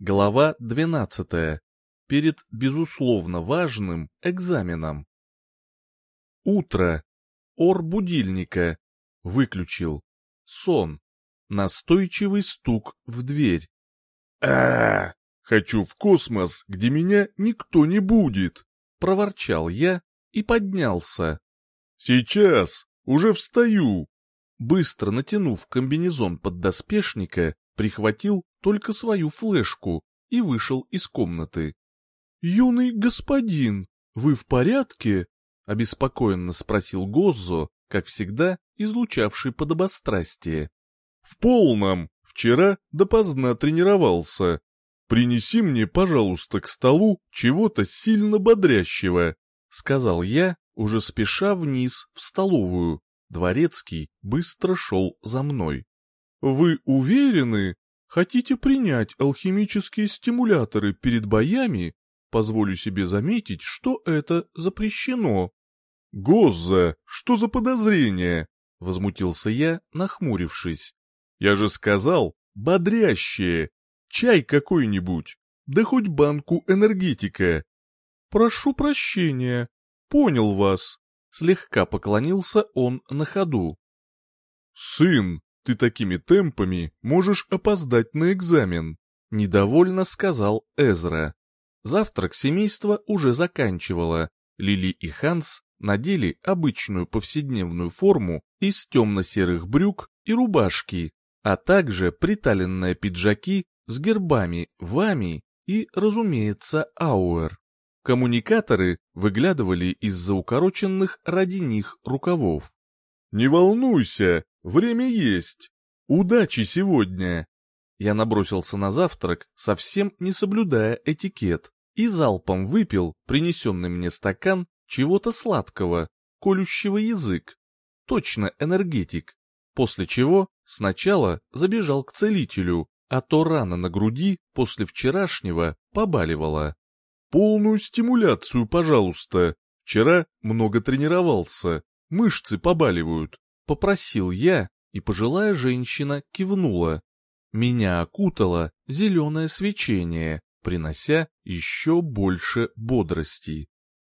Глава 12. Перед безусловно важным экзаменом. Утро. Ор будильника. Выключил. Сон. Настойчивый стук в дверь. а, Хочу в космос, где меня никто не будет!» — проворчал я и поднялся. «Сейчас! Уже встаю!» Быстро натянув комбинезон поддоспешника, прихватил только свою флешку и вышел из комнаты. «Юный господин, вы в порядке?» — обеспокоенно спросил Гоззо, как всегда излучавший подобострастие. «В полном. Вчера допоздна тренировался. Принеси мне, пожалуйста, к столу чего-то сильно бодрящего», — сказал я, уже спеша вниз в столовую. Дворецкий быстро шел за мной. «Вы уверены? Хотите принять алхимические стимуляторы перед боями? Позволю себе заметить, что это запрещено». «Гозза, что за подозрение?» — возмутился я, нахмурившись. «Я же сказал, бодрящее. Чай какой-нибудь, да хоть банку энергетика». «Прошу прощения, понял вас», — слегка поклонился он на ходу. «Сын, ты такими темпами можешь опоздать на экзамен», — недовольно сказал Эзра. Завтрак семейства уже заканчивало. Лили и Ханс надели обычную повседневную форму из темно-серых брюк и рубашки, а также приталенные пиджаки с гербами Вами и, разумеется, Ауэр. Коммуникаторы выглядывали из-за укороченных ради них рукавов. «Не волнуйся, время есть. Удачи сегодня!» Я набросился на завтрак, совсем не соблюдая этикет, и залпом выпил принесенный мне стакан чего-то сладкого, колющего язык. Точно энергетик. После чего сначала забежал к целителю, а то рана на груди после вчерашнего побаливала. Полную стимуляцию, пожалуйста. Вчера много тренировался, мышцы побаливают. Попросил я, и пожилая женщина кивнула. Меня окутало зеленое свечение, принося еще больше бодрости.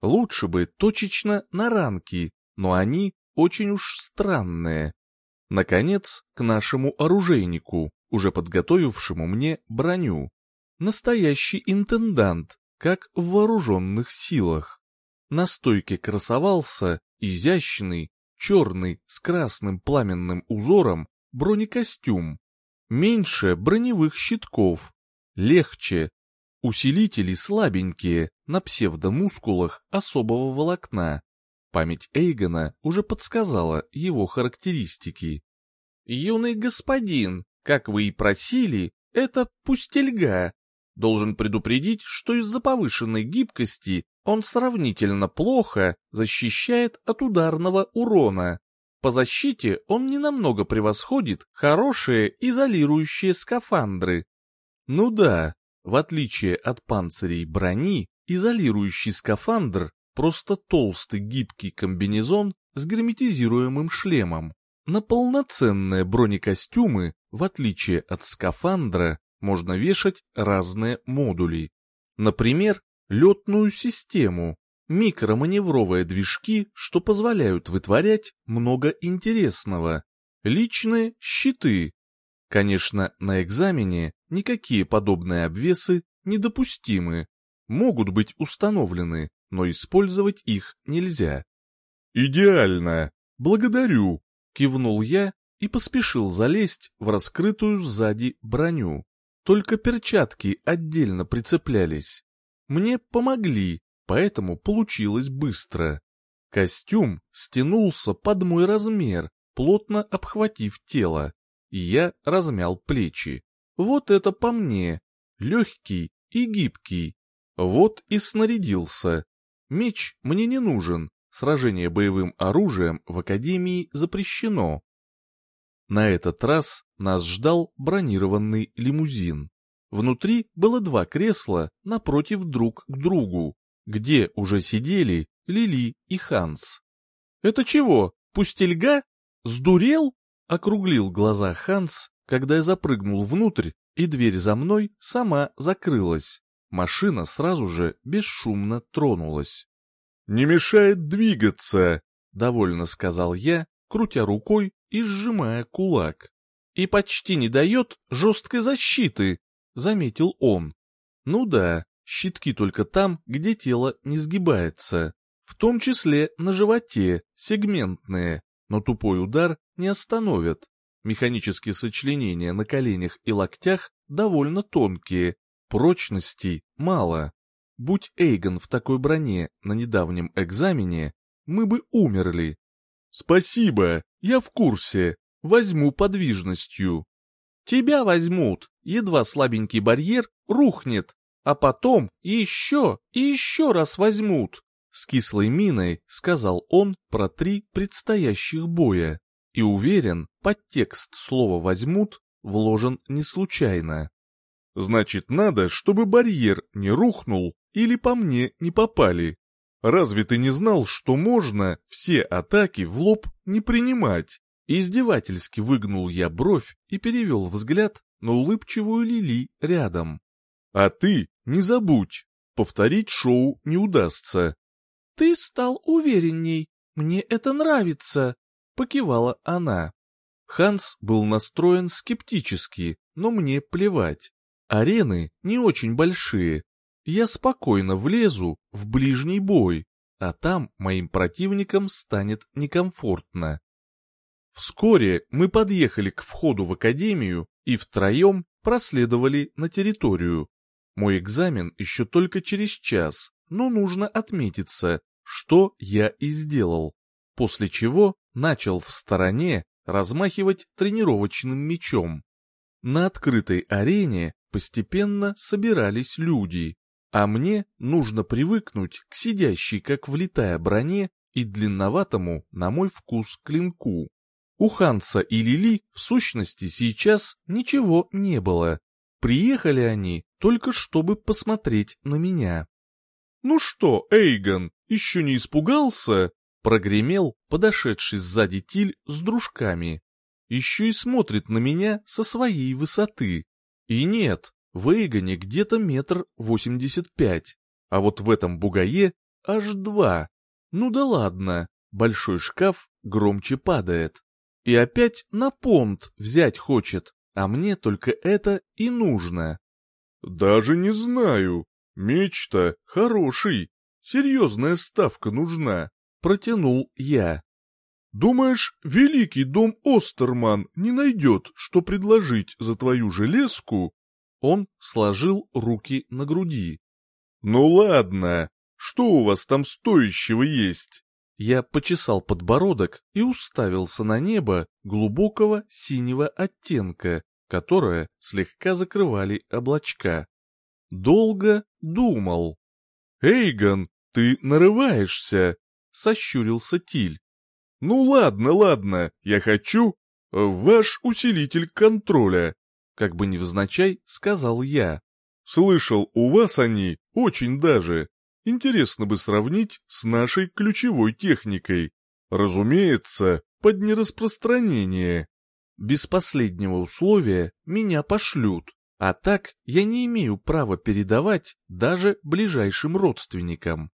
Лучше бы точечно на ранки, но они очень уж странные. Наконец, к нашему оружейнику, уже подготовившему мне броню. Настоящий интендант, как в вооруженных силах. На стойке красовался изящный, черный с красным пламенным узором бронекостюм. Меньше броневых щитков, легче, усилители слабенькие, на псевдомускулах особого волокна. Память Эйгона уже подсказала его характеристики. «Юный господин, как вы и просили, это пустельга, Должен предупредить, что из-за повышенной гибкости он сравнительно плохо защищает от ударного урона. По защите он ненамного превосходит хорошие изолирующие скафандры. Ну да, в отличие от панцирей брони, изолирующий скафандр просто толстый гибкий комбинезон с герметизируемым шлемом. На полноценные бронекостюмы, в отличие от скафандра, можно вешать разные модули. Например, летную систему, микроманевровые движки, что позволяют вытворять много интересного, личные щиты. Конечно, на экзамене никакие подобные обвесы недопустимы, могут быть установлены, но использовать их нельзя. «Идеально! Благодарю!» — кивнул я и поспешил залезть в раскрытую сзади броню. Только перчатки отдельно прицеплялись. Мне помогли, поэтому получилось быстро. Костюм стянулся под мой размер, плотно обхватив тело, и я размял плечи. Вот это по мне, легкий и гибкий. Вот и снарядился. Меч мне не нужен, сражение боевым оружием в Академии запрещено. На этот раз нас ждал бронированный лимузин. Внутри было два кресла напротив друг к другу, где уже сидели Лили и Ханс. «Это чего, пустельга? Сдурел?» — округлил глаза Ханс, когда я запрыгнул внутрь, и дверь за мной сама закрылась. Машина сразу же бесшумно тронулась. «Не мешает двигаться», — довольно сказал я, крутя рукой и сжимая кулак. «И почти не дает жесткой защиты», — заметил он. «Ну да, щитки только там, где тело не сгибается, в том числе на животе, сегментные, но тупой удар не остановят. Механические сочленения на коленях и локтях довольно тонкие, прочности мало. Будь Эйгон в такой броне на недавнем экзамене, мы бы умерли. Спасибо, я в курсе, возьму подвижностью. Тебя возьмут, едва слабенький барьер рухнет, а потом еще и еще раз возьмут. С кислой миной сказал он про три предстоящих боя. И уверен, подтекст слова «возьмут» вложен не случайно. Значит, надо, чтобы барьер не рухнул или по мне не попали. Разве ты не знал, что можно все атаки в лоб не принимать? Издевательски выгнул я бровь и перевел взгляд на улыбчивую Лили рядом. А ты не забудь, повторить шоу не удастся. Ты стал уверенней, мне это нравится, покивала она. Ханс был настроен скептически, но мне плевать. Арены не очень большие. Я спокойно влезу в ближний бой, а там моим противникам станет некомфортно. Вскоре мы подъехали к входу в академию и втроем проследовали на территорию. Мой экзамен еще только через час, но нужно отметиться, что я и сделал, после чего начал в стороне размахивать тренировочным мечом. На открытой арене постепенно собирались люди, а мне нужно привыкнуть к сидящей как влитая броне и длинноватому, на мой вкус, клинку. У Ханса и Лили в сущности сейчас ничего не было. Приехали они только чтобы посмотреть на меня. «Ну что, Эйгон, еще не испугался?» Прогремел подошедший сзади Тиль с дружками. Еще и смотрит на меня со своей высоты. И нет, в Эйгоне где-то метр восемьдесят пять, а вот в этом бугае аж два. Ну да ладно, большой шкаф громче падает. И опять на понт взять хочет, а мне только это и нужно. Даже не знаю. Меч-то хороший. Серьезная ставка нужна протянул я. «Думаешь, великий дом Остерман не найдет, что предложить за твою железку?» Он сложил руки на груди. «Ну ладно, что у вас там стоящего есть?» Я почесал подбородок и уставился на небо глубокого синего оттенка, которое слегка закрывали облачка. Долго думал. «Эйгон, ты нарываешься!» — сощурился Тиль. «Ну ладно, ладно, я хочу э, ваш усилитель контроля», — как бы невзначай сказал я. «Слышал, у вас они очень даже. Интересно бы сравнить с нашей ключевой техникой. Разумеется, под нераспространение. Без последнего условия меня пошлют, а так я не имею права передавать даже ближайшим родственникам.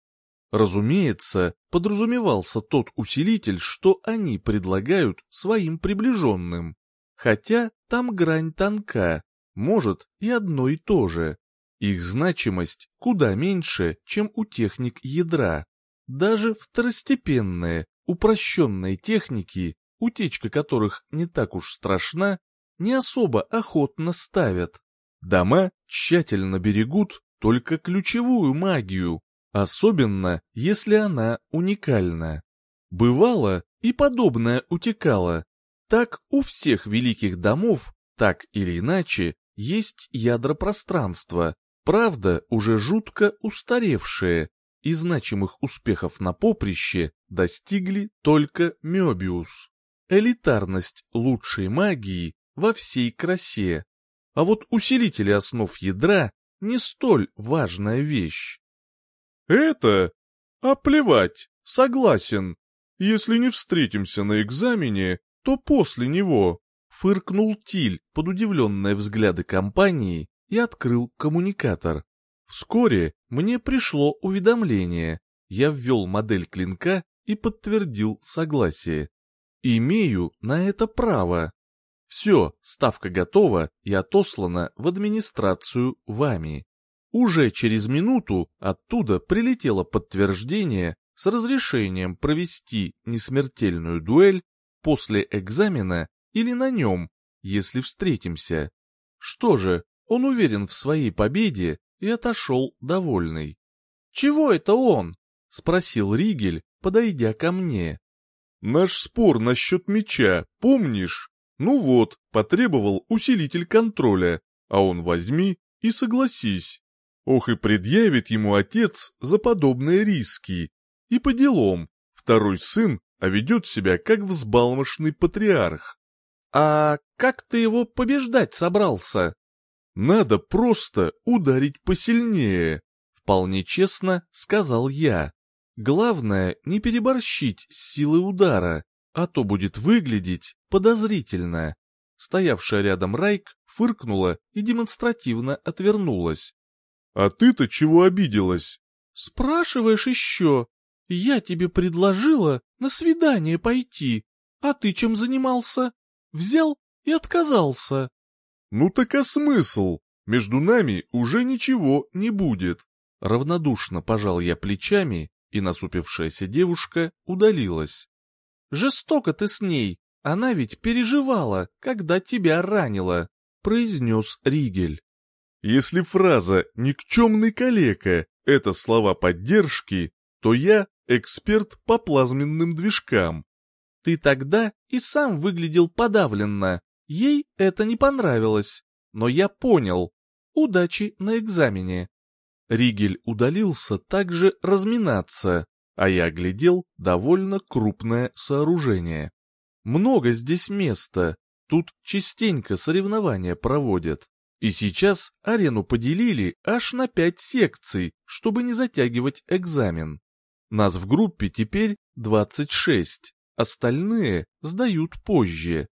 Разумеется, подразумевался тот усилитель, что они предлагают своим приближенным. Хотя там грань тонка, может и одно и то же. Их значимость куда меньше, чем у техник ядра. Даже второстепенные, упрощенные техники, утечка которых не так уж страшна, не особо охотно ставят. Дома тщательно берегут только ключевую магию, особенно если она уникальна. Бывало и подобное утекало. Так у всех великих домов, так или иначе, есть ядра пространства, правда, уже жутко устаревшие, и значимых успехов на поприще достигли только Мёбиус. Элитарность лучшей магии во всей красе. А вот усилители основ ядра не столь важная вещь. «Это? А плевать, согласен. Если не встретимся на экзамене, то после него. фыркнул Тиль под удивленные взгляды компании и открыл коммуникатор. Вскоре мне пришло уведомление. Я ввел модель клинка и подтвердил согласие. Имею на это право. Все, ставка готова и отослана в администрацию вами. Уже через минуту оттуда прилетело подтверждение с разрешением провести несмертельную дуэль после экзамена или на нем, если встретимся. Что же, он уверен в своей победе и отошел довольный. «Чего это он?» — спросил Ригель, подойдя ко мне. «Наш спор насчет меча, помнишь? Ну вот, потребовал усилитель контроля, а он возьми и согласись. Ох и предъявит ему отец за подобные риски. И по делам, второй сын, а ведет себя как взбалмошный патриарх. А как ты его побеждать собрался? Надо просто ударить посильнее, вполне честно сказал я. Главное не переборщить с силой удара, а то будет выглядеть подозрительно. Стоявшая рядом Райк фыркнула и демонстративно отвернулась. «А ты-то чего обиделась?» «Спрашиваешь еще? Я тебе предложила на свидание пойти, а ты чем занимался? Взял и отказался». «Ну так а смысл? Между нами уже ничего не будет». Равнодушно пожал я плечами, и насупившаяся девушка удалилась. «Жестоко ты с ней, она ведь переживала, когда тебя ранила», — произнес Ригель. «Если фраза «никчемный калека» — это слова поддержки, то я эксперт по плазменным движкам». «Ты тогда и сам выглядел подавленно, Ей это не понравилось, но я понял. Удачи на экзамене. Ригель удалился также разминаться, а я глядел довольно крупное сооружение. Много здесь места, тут частенько соревнования проводят. И сейчас арену поделили аж на пять секций, чтобы не затягивать экзамен. Нас в группе теперь 26, остальные сдают позже.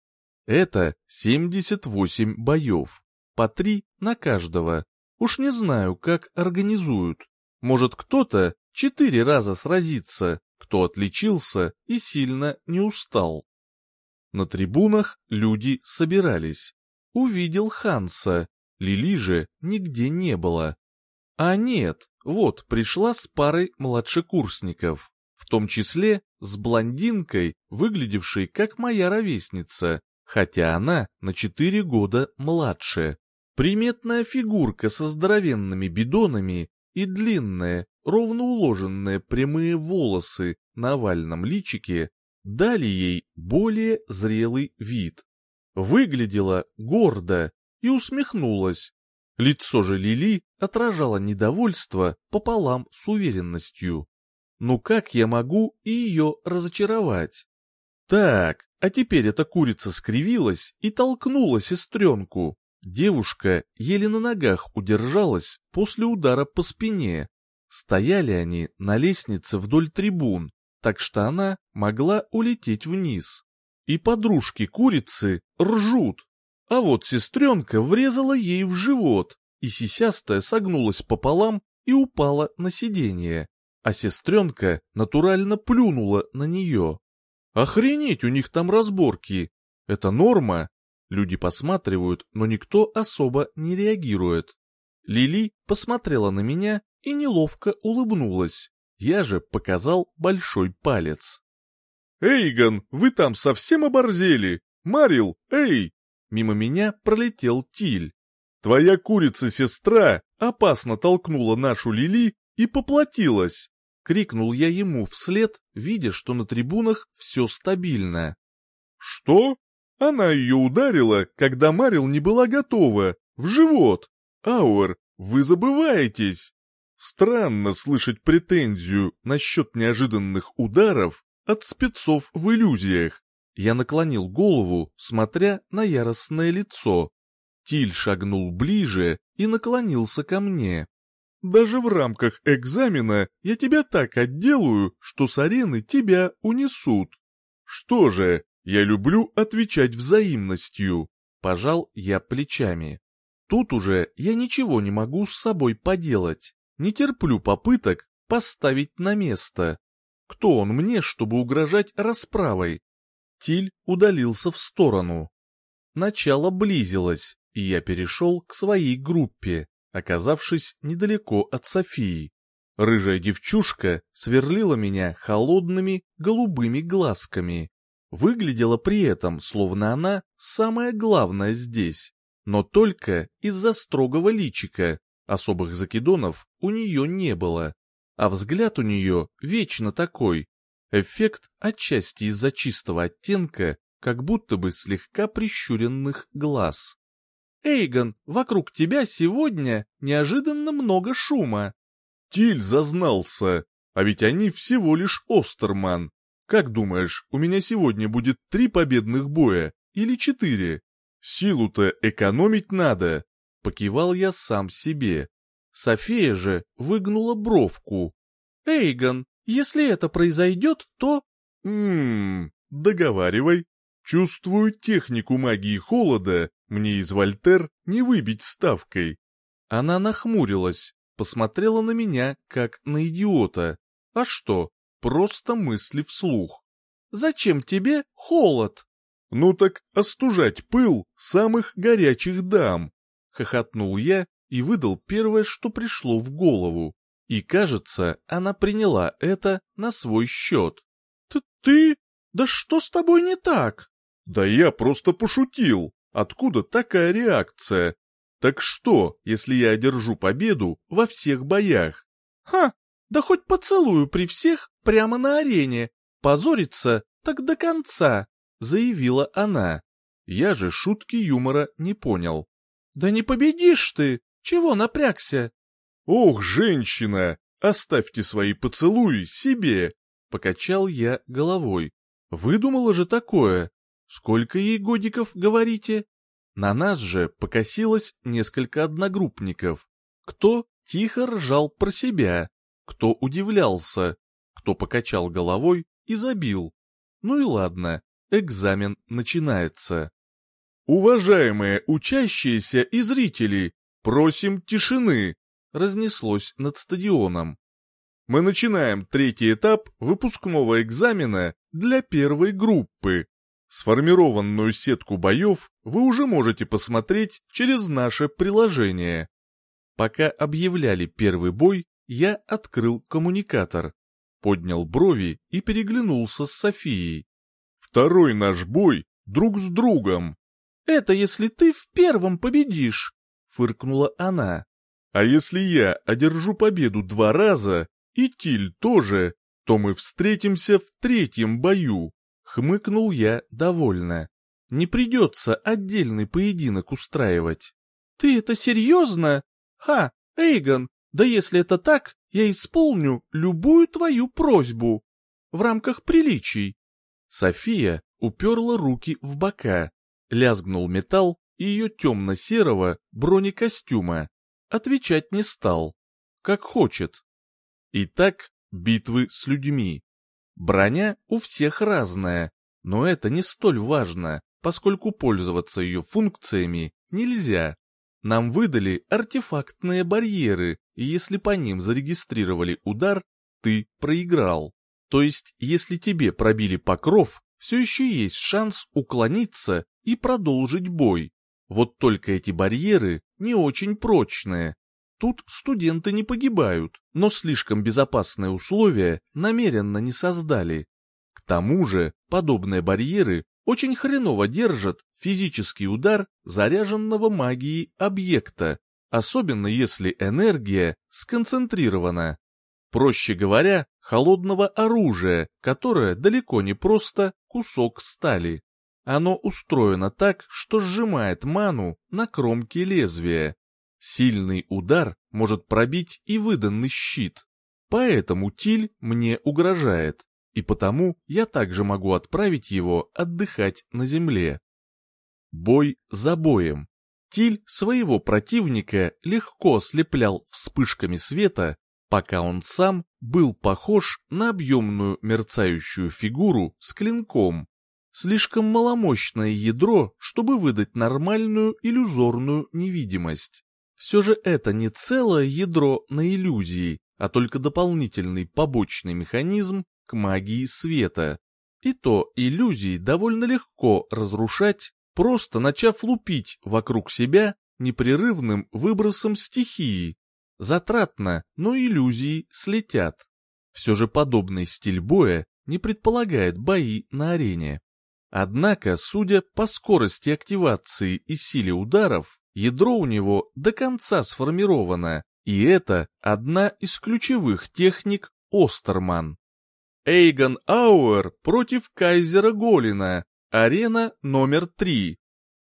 Это 78 боев, по три на каждого. Уж не знаю, как организуют. Может, кто-то четыре раза сразится, кто отличился и сильно не устал. На трибунах люди собирались. Увидел Ханса, Лили же нигде не было. А нет, вот пришла с парой младшекурсников, в том числе с блондинкой, выглядевшей как моя ровесница, хотя она на четыре года младше. Приметная фигурка со здоровенными бидонами и длинные, ровно уложенные прямые волосы на овальном личике дали ей более зрелый вид. Выглядела гордо и усмехнулась. Лицо же Лили отражало недовольство пополам с уверенностью. Ну как я могу ее разочаровать? Так, а теперь эта курица скривилась и толкнула сестренку. Девушка еле на ногах удержалась после удара по спине. Стояли они на лестнице вдоль трибун, так что она могла улететь вниз. И подружки курицы ржут. А вот сестренка врезала ей в живот, и сисястая согнулась пополам и упала на сиденье. А сестренка натурально плюнула на нее. Охренеть у них там разборки. Это норма. Люди посматривают, но никто особо не реагирует. Лили посмотрела на меня и неловко улыбнулась. Я же показал большой палец. «Эйгон, вы там совсем оборзели? Марил, эй!» Мимо меня пролетел Тиль. «Твоя курица-сестра опасно толкнула нашу Лили и поплатилась. — крикнул я ему вслед, видя, что на трибунах все стабильно. «Что? Она ее ударила, когда Марил не была готова, в живот. Ауэр, вы забываетесь!» Странно слышать претензию насчет неожиданных ударов от спецов в иллюзиях. Я наклонил голову, смотря на яростное лицо. Тиль шагнул ближе и наклонился ко мне. Даже в рамках экзамена я тебя так отделаю, что с арены тебя унесут. Что же, Я люблю отвечать взаимностью. Пожал я плечами. Тут уже я ничего не могу с собой поделать. Не терплю попыток поставить на место. Кто он мне, чтобы угрожать расправой? Тиль удалился в сторону. Начало близилось, и я перешел к своей группе, оказавшись недалеко от Софии. Рыжая девчушка сверлила меня холодными голубыми глазками. Выглядела при этом, словно она самая главная здесь, но только из-за строгого личика, особых закидонов у нее не было. А взгляд у нее вечно такой. Эффект отчасти из-за чистого оттенка, как будто бы слегка прищуренных глаз. «Эйгон, вокруг тебя сегодня неожиданно много шума». Тиль зазнался, а ведь они всего лишь Остерман, как думаешь, у меня сегодня будет три победных боя или четыре? Силу-то экономить надо. Покивал я сам себе. София же выгнула бровку. Эйгон, если это произойдет, то... Ммм, договаривай. Чувствую технику магии холода, мне из Вольтер не выбить ставкой. Она нахмурилась, посмотрела на меня, как на идиота. А что, просто мысли вслух. «Зачем тебе холод?» «Ну так остужать пыл самых горячих дам!» — хохотнул я и выдал первое, что пришло в голову. И, кажется, она приняла это на свой счет. «Ты... Да что с тобой не так?» «Да я просто пошутил. Откуда такая реакция? Так что, если я одержу победу во всех боях?» «Ха, да хоть поцелую при всех прямо на арене. Позориться так до конца», — заявила она. Я же шутки юмора не понял. «Да не победишь ты! Чего напрягся?» «Ох, женщина, оставьте свои поцелуи себе!» Покачал я головой. «Выдумала же такое! Сколько ей годиков, говорите?» На нас же покосилось несколько одногруппников. Кто тихо ржал про себя, кто удивлялся, кто покачал головой и забил. Ну и ладно, экзамен начинается. «Уважаемые учащиеся и зрители, просим тишины!» разнеслось над стадионом. Мы начинаем третий этап выпускного экзамена для первой группы. Сформированную сетку боев вы уже можете посмотреть через наше приложение. Пока объявляли первый бой, я открыл коммуникатор, поднял брови и переглянулся с Софией. «Второй наш бой друг с другом». «Это если ты в первом победишь», — фыркнула она. «А если я одержу победу два раза, и Тиль тоже, то мы встретимся в третьем бою», — хмыкнул я довольно. «Не придется отдельный поединок устраивать». «Ты это серьезно? Ха, Эйгон, да если это так, я исполню любую твою просьбу. В рамках приличий. София уперла руки в бока. Лязгнул металл ее темно-серого бронекостюма. Отвечать не стал. Как хочет. Итак, битвы с людьми. Броня у всех разная, но это не столь важно, поскольку пользоваться ее функциями нельзя. Нам выдали артефактные барьеры, и если по ним зарегистрировали удар, ты проиграл. То есть, если тебе пробили покров, все еще есть шанс уклониться и продолжить бой. Вот только эти барьеры не очень прочные. Тут студенты не погибают, но слишком безопасные условия намеренно не создали. К тому же, подобные барьеры очень хреново держат физический удар заряженного магией объекта, особенно если энергия сконцентрирована. Проще говоря, холодного оружия, которое далеко не просто кусок стали. Оно устроено так, что сжимает ману на кромке лезвия. Сильный удар может пробить и выданный щит. Поэтому Тиль мне угрожает и потому я также могу отправить его отдыхать на земле. Бой за боем. Тиль своего противника легко ослеплял вспышками света, пока он сам был похож на объемную мерцающую фигуру с клинком. Слишком маломощное ядро, чтобы выдать нормальную иллюзорную невидимость. Все же это не целое ядро на иллюзии, а только дополнительный побочный механизм к магии света. И то иллюзии довольно легко разрушать, просто начав лупить вокруг себя непрерывным выбросом стихии. Затратно, но иллюзии слетят. Все же подобный стиль боя не предполагает бои на арене. Однако, судя по скорости активации и силе ударов, ядро у него до конца сформировано, и это одна из ключевых техник Остерман. Эйгон Ауэр против Кайзера Голина, арена номер три.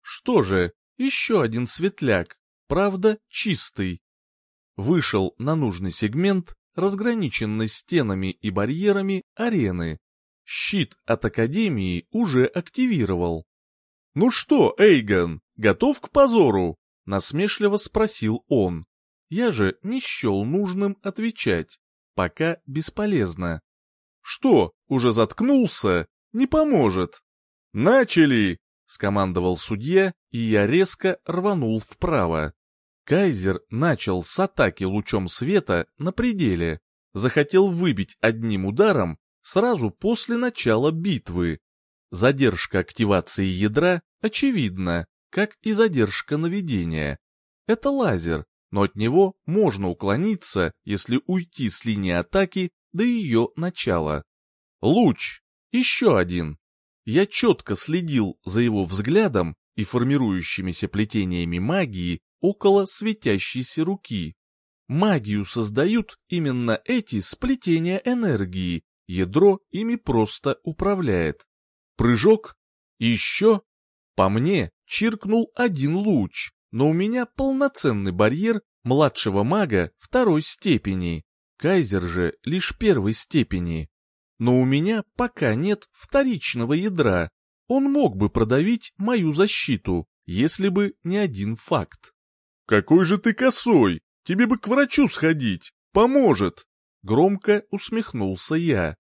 Что же, еще один светляк, правда чистый. Вышел на нужный сегмент, разграниченный стенами и барьерами арены, Щит от Академии уже активировал. «Ну что, Эйгон, готов к позору?» — насмешливо спросил он. Я же не счел нужным отвечать. Пока бесполезно. «Что, уже заткнулся? Не поможет!» «Начали!» — скомандовал судья, и я резко рванул вправо. Кайзер начал с атаки лучом света на пределе. Захотел выбить одним ударом сразу после начала битвы. Задержка активации ядра очевидна, как и задержка наведения. Это лазер, но от него можно уклониться, если уйти с линии атаки до ее начала. Луч. Еще один. Я четко следил за его взглядом и формирующимися плетениями магии около светящейся руки. Магию создают именно эти сплетения энергии, ядро ими просто управляет. Прыжок, еще. По мне чиркнул один луч, но у меня полноценный барьер младшего мага второй степени, кайзер же лишь первой степени. Но у меня пока нет вторичного ядра, он мог бы продавить мою защиту, если бы не один факт. «Какой же ты косой! Тебе бы к врачу сходить! Поможет!» Громко усмехнулся я.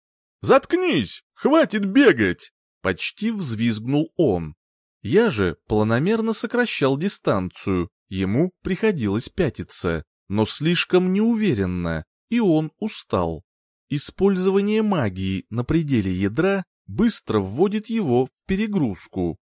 «Заткнись! Хватит бегать!» Почти взвизгнул он. Я же планомерно сокращал дистанцию, ему приходилось пятиться, но слишком неуверенно, и он устал. Использование магии на пределе ядра быстро вводит его в перегрузку.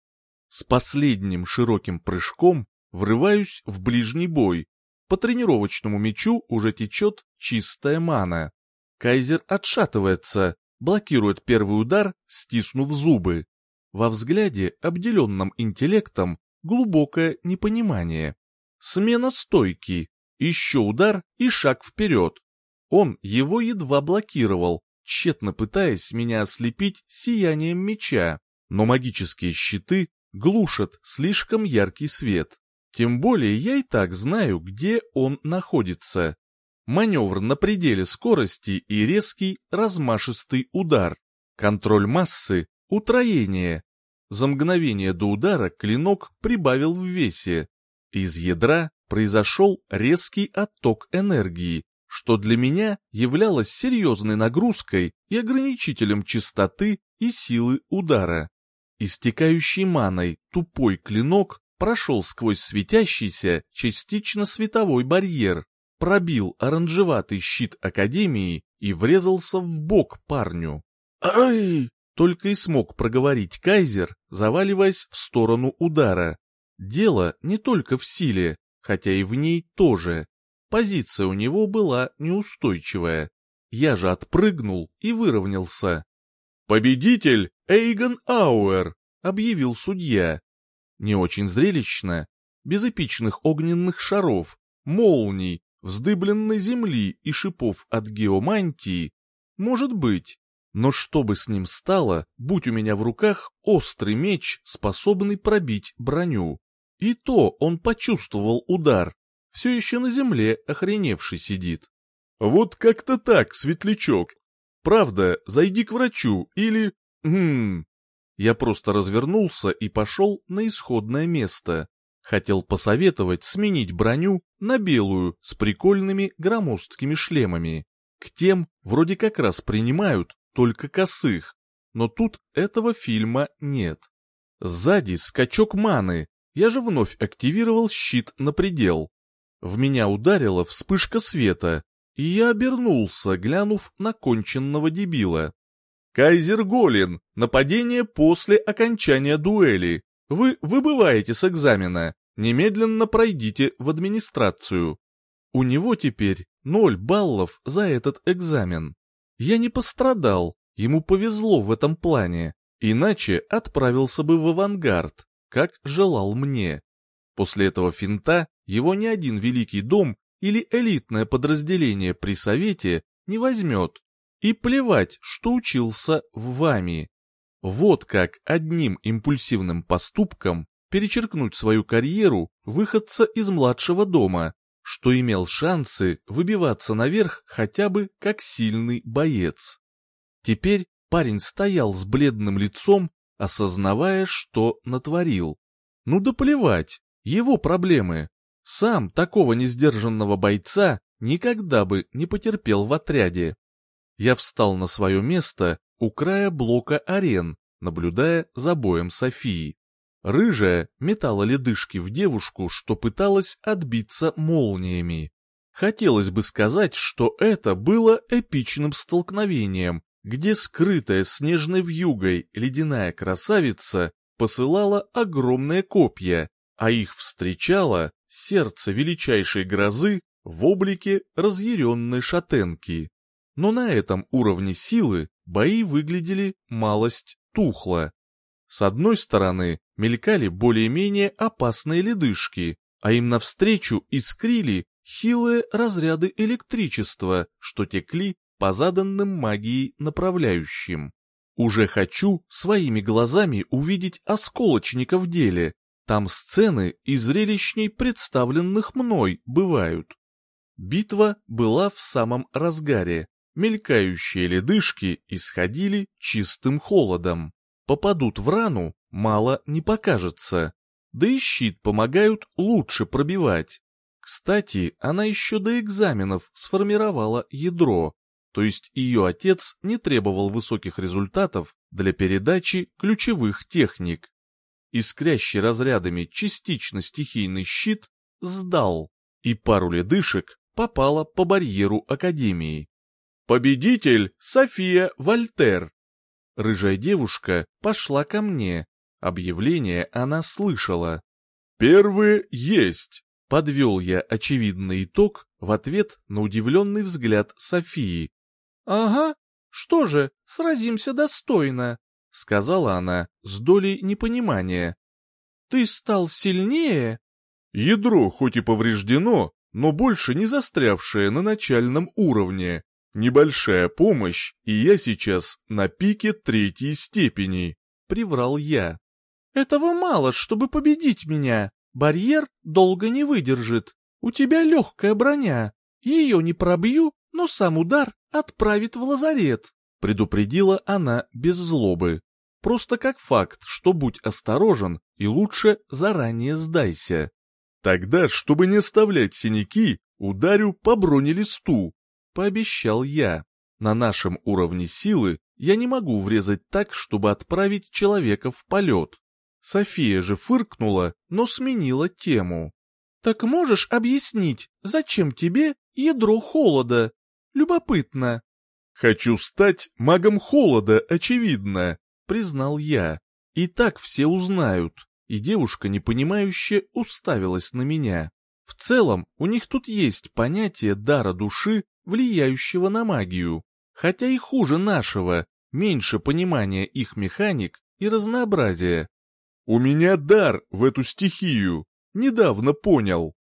С последним широким прыжком врываюсь в ближний бой. По тренировочному мечу уже течет чистая мана. Кайзер отшатывается, блокирует первый удар, стиснув зубы. Во взгляде, обделенном интеллектом, глубокое непонимание. Смена стойки, еще удар и шаг вперед. Он его едва блокировал, тщетно пытаясь меня ослепить сиянием меча, но магические щиты глушат слишком яркий свет. Тем более я и так знаю, где он находится маневр на пределе скорости и резкий размашистый удар, контроль массы, утроение. За мгновение до удара клинок прибавил в весе. Из ядра произошел резкий отток энергии, что для меня являлось серьезной нагрузкой и ограничителем частоты и силы удара. Истекающий маной тупой клинок прошел сквозь светящийся частично световой барьер, пробил оранжеватый щит Академии и врезался в бок парню. «Ай!» — только и смог проговорить Кайзер, заваливаясь в сторону удара. Дело не только в силе, хотя и в ней тоже. Позиция у него была неустойчивая. Я же отпрыгнул и выровнялся. «Победитель Эйгон Ауэр!» — объявил судья. Не очень зрелищно, без эпичных огненных шаров, молний, вздыбленной земли и шипов от геомантии, может быть, но что бы с ним стало, будь у меня в руках острый меч, способный пробить броню. И то он почувствовал удар, все еще на земле охреневший сидит. Вот как-то так, светлячок. Правда, зайди к врачу или... Хм... Я просто развернулся и пошел на исходное место. Хотел посоветовать сменить броню на белую с прикольными громоздкими шлемами. К тем вроде как раз принимают только косых. но тут этого фильма нет. Сзади скачок маны, я же вновь активировал щит на предел. В меня ударила вспышка света, и я обернулся, глянув на конченного дебила. «Кайзер Голин, нападение после окончания дуэли. Вы выбываете с экзамена, немедленно пройдите в администрацию». У него теперь ноль баллов за этот экзамен. Я не пострадал, ему повезло в этом плане, иначе отправился бы в авангард, как желал мне. После этого финта его ни один великий дом или элитное подразделение при совете не возьмет. И плевать, что учился в вами. Вот как одним импульсивным поступком перечеркнуть свою карьеру выходца из младшего дома, что имел шансы выбиваться наверх хотя бы как сильный боец. Теперь парень стоял с бледным лицом, осознавая, что натворил. Ну да плевать, его проблемы. Сам такого несдержанного бойца никогда бы не потерпел в отряде. Я встал на свое место у края блока арен, наблюдая за боем Софии. Рыжая метала ледышки в девушку, что пыталась отбиться молниями. Хотелось бы сказать, что это было эпичным столкновением, где скрытая снежной вьюгой ледяная красавица посылала огромные копья, а их встречало сердце величайшей грозы в облике разъяренной шатенки. Но на этом уровне силы бои выглядели малость тухло. С одной стороны мелькали более-менее опасные ледышки, а им навстречу искрили хилые разряды электричества, что текли по заданным магией направляющим. Уже хочу своими глазами увидеть осколочника в деле. Там сцены и зрелищней представленных мной бывают. Битва была в самом разгаре. Мелькающие ледышки исходили чистым холодом. Попадут в рану, мало не покажется. Да и щит помогают лучше пробивать. Кстати, она еще до экзаменов сформировала ядро, то есть ее отец не требовал высоких результатов для передачи ключевых техник. Искрящий разрядами частично стихийный щит сдал, и пару ледышек попала по барьеру Академии. Победитель София Вольтер. Рыжая девушка пошла ко мне. Объявление она слышала. «Первые есть», — подвел я очевидный итог в ответ на удивленный взгляд Софии. «Ага, что же, сразимся достойно», — сказала она с долей непонимания. «Ты стал сильнее?» Ядро хоть и повреждено, но больше не застрявшее на начальном уровне. Небольшая помощь, и я сейчас на пике третьей степени, — приврал я. Этого мало, чтобы победить меня. Барьер долго не выдержит. У тебя легкая броня. Ее не пробью, но сам удар отправит в лазарет», — предупредила она без злобы. Просто как факт, что будь осторожен и лучше заранее сдайся. Тогда, чтобы не оставлять синяки, ударю по бронелисту, — пообещал я. На нашем уровне силы я не могу врезать так, чтобы отправить человека в полет. София же фыркнула, но сменила тему. «Так можешь объяснить, зачем тебе ядро холода? Любопытно. «Хочу стать магом холода, очевидно», — признал я. И так все узнают. И девушка, непонимающе, уставилась на меня. В целом, у них тут есть понятие дара души, влияющего на магию. Хотя и хуже нашего, меньше понимания их механик и разнообразия. «У меня дар в эту стихию, недавно понял».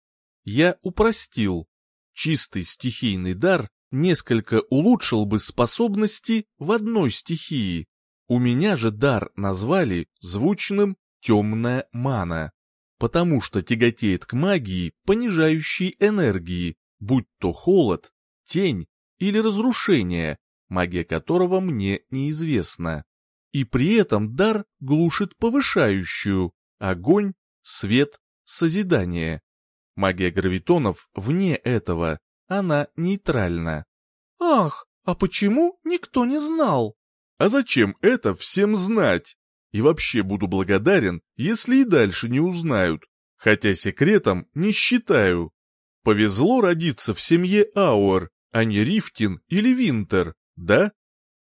Я упростил. Чистый стихийный дар несколько улучшил бы способности в одной стихии. У меня же дар назвали звучным «темная мана», потому что тяготеет к магии, понижающей энергии, будь то холод, тень или разрушение, магия которого мне неизвестна. И при этом дар глушит повышающую огонь, свет, созидание. Магия гравитонов вне этого, она нейтральна. «Ах, а почему никто не знал?» А зачем это всем знать? И вообще буду благодарен, если и дальше не узнают, хотя секретом не считаю. Повезло родиться в семье Ауэр, а не Рифтин или Винтер, да?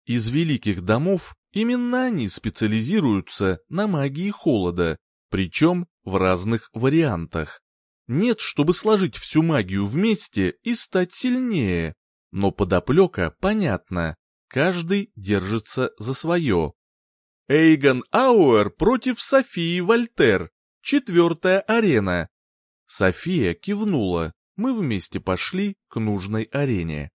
Из великих домов именно они специализируются на магии холода, причем в разных вариантах. Нет, чтобы сложить всю магию вместе и стать сильнее, но подоплека понятна, каждый держится за свое. Эйгон Ауэр против Софии Вольтер, четвертая арена. София кивнула, мы вместе пошли к нужной арене.